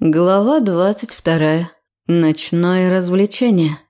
Глава двадцать вторая. Ночное развлечение.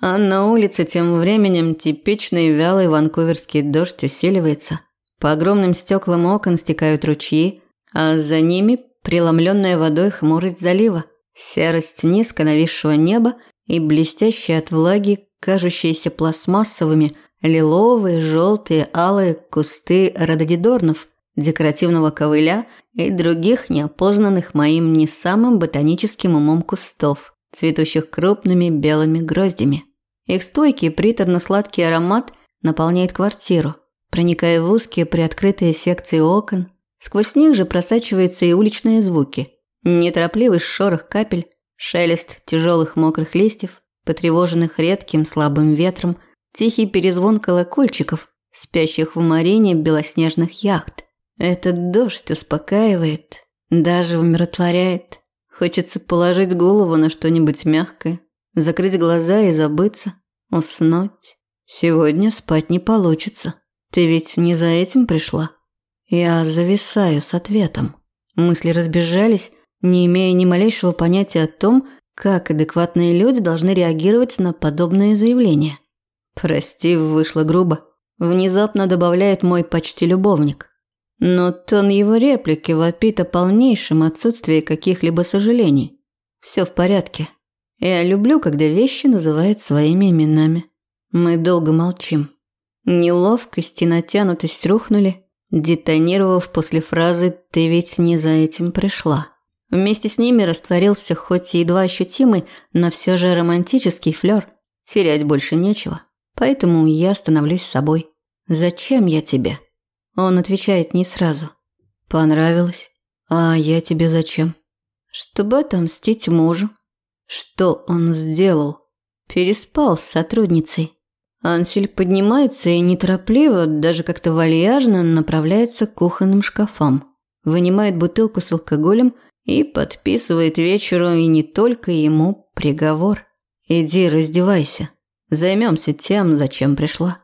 А на улице тем временем типичный вялый ванкуверский дождь усиливается. По огромным стеклам окон стекают ручьи, а за ними преломленная водой хмурость залива, серость низко нависшего неба и блестящие от влаги, кажущиеся пластмассовыми, лиловые, желтые, алые кусты рододидорнов, декоративного ковыля и других неопознанных моим не самым ботаническим умом кустов, цветущих крупными белыми гроздями. Их стойкий приторно-сладкий аромат наполняет квартиру, проникая в узкие приоткрытые секции окон. Сквозь них же просачиваются и уличные звуки. Неторопливый шорох капель, шелест тяжелых мокрых листьев, потревоженных редким слабым ветром, тихий перезвон колокольчиков, спящих в марине белоснежных яхт. Этот дождь успокаивает, даже умиротворяет. Хочется положить голову на что-нибудь мягкое, закрыть глаза и забыться, уснуть. Сегодня спать не получится. Ты ведь не за этим пришла? Я зависаю с ответом. Мысли разбежались, не имея ни малейшего понятия о том, как адекватные люди должны реагировать на подобные заявления. Прости, вышло грубо. Внезапно добавляет мой почти любовник. Но тон его реплики вопит о полнейшем отсутствии каких-либо сожалений. Все в порядке. Я люблю, когда вещи называют своими именами. Мы долго молчим. Неловкость и натянутость рухнули, детонировав после фразы «ты ведь не за этим пришла». Вместе с ними растворился хоть и едва ощутимый, но все же романтический флер. Терять больше нечего. Поэтому я становлюсь собой. «Зачем я тебе?» Он отвечает не сразу. Понравилось. А я тебе зачем? Чтобы отомстить мужу. Что он сделал? Переспал с сотрудницей. Ансель поднимается и неторопливо, даже как-то вальяжно направляется к кухонным шкафам. Вынимает бутылку с алкоголем и подписывает вечеру и не только ему приговор. Иди раздевайся. Займемся тем, зачем пришла.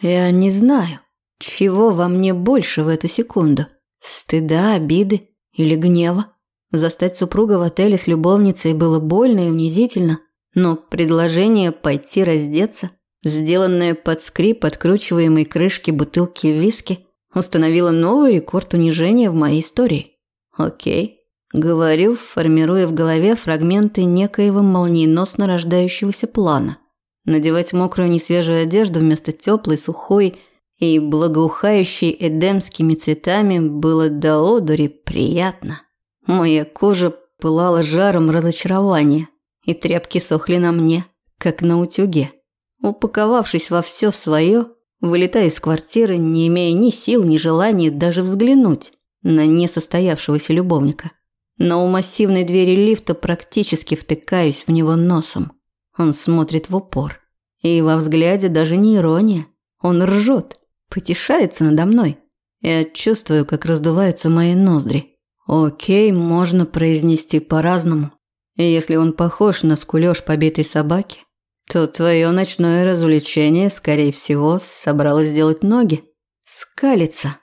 Я не знаю. Чего во мне больше в эту секунду? Стыда, обиды или гнева? Застать супруга в отеле с любовницей было больно и унизительно, но предложение пойти раздеться, сделанное под скрип откручиваемой крышки бутылки виски, установило новый рекорд унижения в моей истории. Окей. Говорю, формируя в голове фрагменты некоего молниеносно рождающегося плана. Надевать мокрую несвежую одежду вместо теплой, сухой и благоухающей эдемскими цветами было до одури приятно. Моя кожа пылала жаром разочарования, и тряпки сохли на мне, как на утюге. Упаковавшись во все свое, вылетаю из квартиры, не имея ни сил, ни желания даже взглянуть на несостоявшегося любовника. Но у массивной двери лифта практически втыкаюсь в него носом. Он смотрит в упор. И во взгляде даже не ирония. Он ржет потешается надо мной. Я чувствую, как раздуваются мои ноздри. Окей, можно произнести по-разному. И если он похож на скулёж побитой собаки, то твое ночное развлечение, скорее всего, собралось сделать ноги. Скалиться.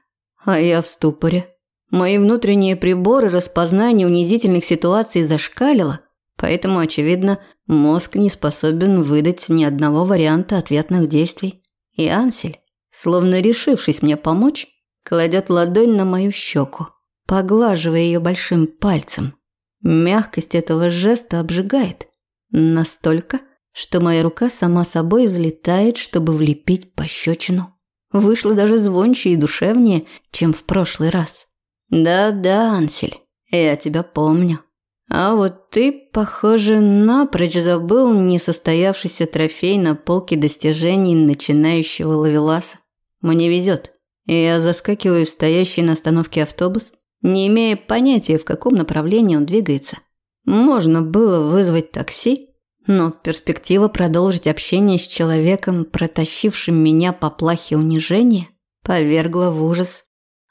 А я в ступоре. Мои внутренние приборы распознания унизительных ситуаций зашкалило, поэтому, очевидно, мозг не способен выдать ни одного варианта ответных действий. И Ансель словно решившись мне помочь, кладет ладонь на мою щеку, поглаживая ее большим пальцем. Мягкость этого жеста обжигает. Настолько, что моя рука сама собой взлетает, чтобы влепить пощечину. Вышло даже звонче и душевнее, чем в прошлый раз. Да-да, Ансель, я тебя помню. А вот ты, похоже, напрочь забыл несостоявшийся трофей на полке достижений начинающего ловеласа. Мне везет. И я заскакиваю в стоящий на остановке автобус, не имея понятия, в каком направлении он двигается. Можно было вызвать такси, но перспектива продолжить общение с человеком, протащившим меня по плахе унижения, повергла в ужас.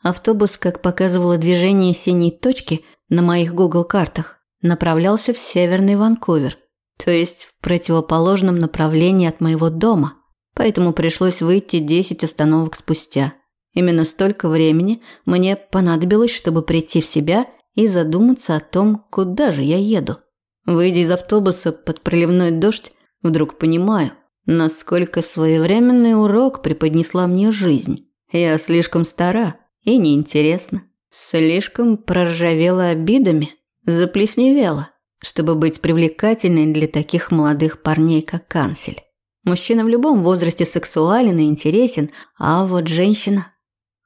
Автобус, как показывало движение синей точки на моих Google-картах, направлялся в северный Ванкувер, то есть в противоположном направлении от моего дома – поэтому пришлось выйти 10 остановок спустя. Именно столько времени мне понадобилось, чтобы прийти в себя и задуматься о том, куда же я еду. Выйдя из автобуса под проливной дождь, вдруг понимаю, насколько своевременный урок преподнесла мне жизнь. Я слишком стара и неинтересна, слишком проржавела обидами, заплесневела, чтобы быть привлекательной для таких молодых парней, как Кансель. Мужчина в любом возрасте сексуален и интересен, а вот женщина...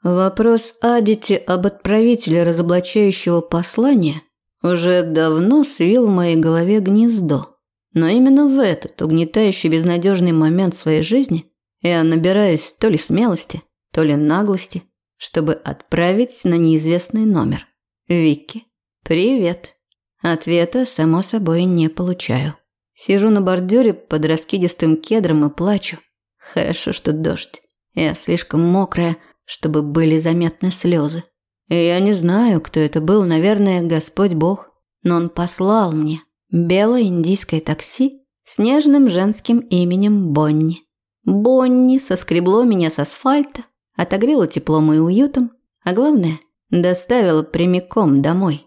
Вопрос Адити об отправителе разоблачающего послания уже давно свил в моей голове гнездо. Но именно в этот угнетающий безнадежный момент своей жизни я набираюсь то ли смелости, то ли наглости, чтобы отправить на неизвестный номер. Вики, привет. Ответа, само собой, не получаю. Сижу на бордюре под раскидистым кедром и плачу. Хорошо, что дождь. Я слишком мокрая, чтобы были заметны слезы. И я не знаю, кто это был, наверное, Господь Бог. Но Он послал мне белое индийское такси с нежным женским именем Бонни. Бонни соскребло меня с асфальта, отогрело теплом и уютом, а главное, доставило прямиком домой.